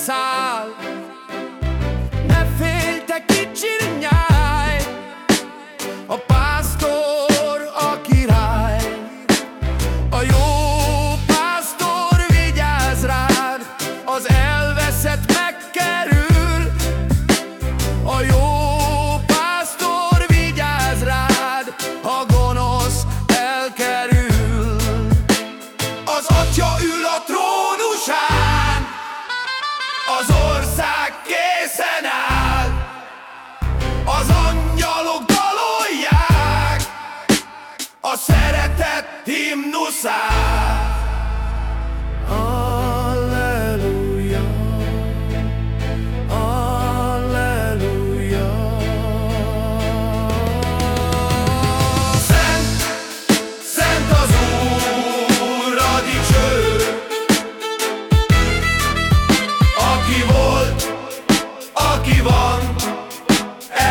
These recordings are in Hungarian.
sal. Az ország készen áll. Az angyalok dalolják. A szeretet himnuszát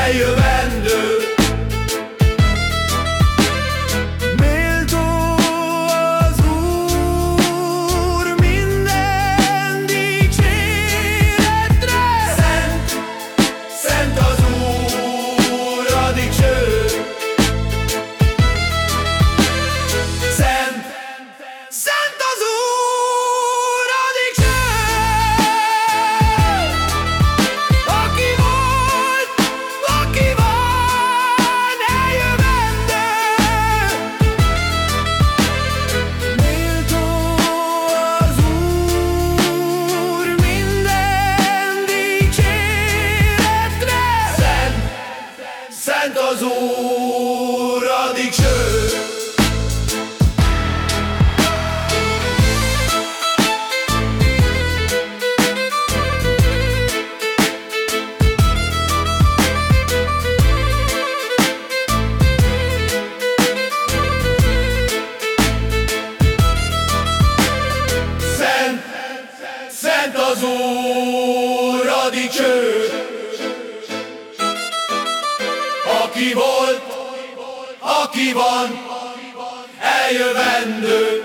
eljövendő az Úr, a dicső Szent, szent az Úr, Aki volt, aki van, eljövendő.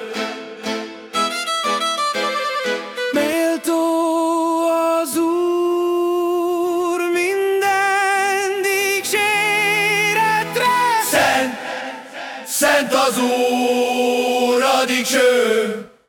Méltó az Úr minden dicséretre. Szent, szent az Úr, a dicső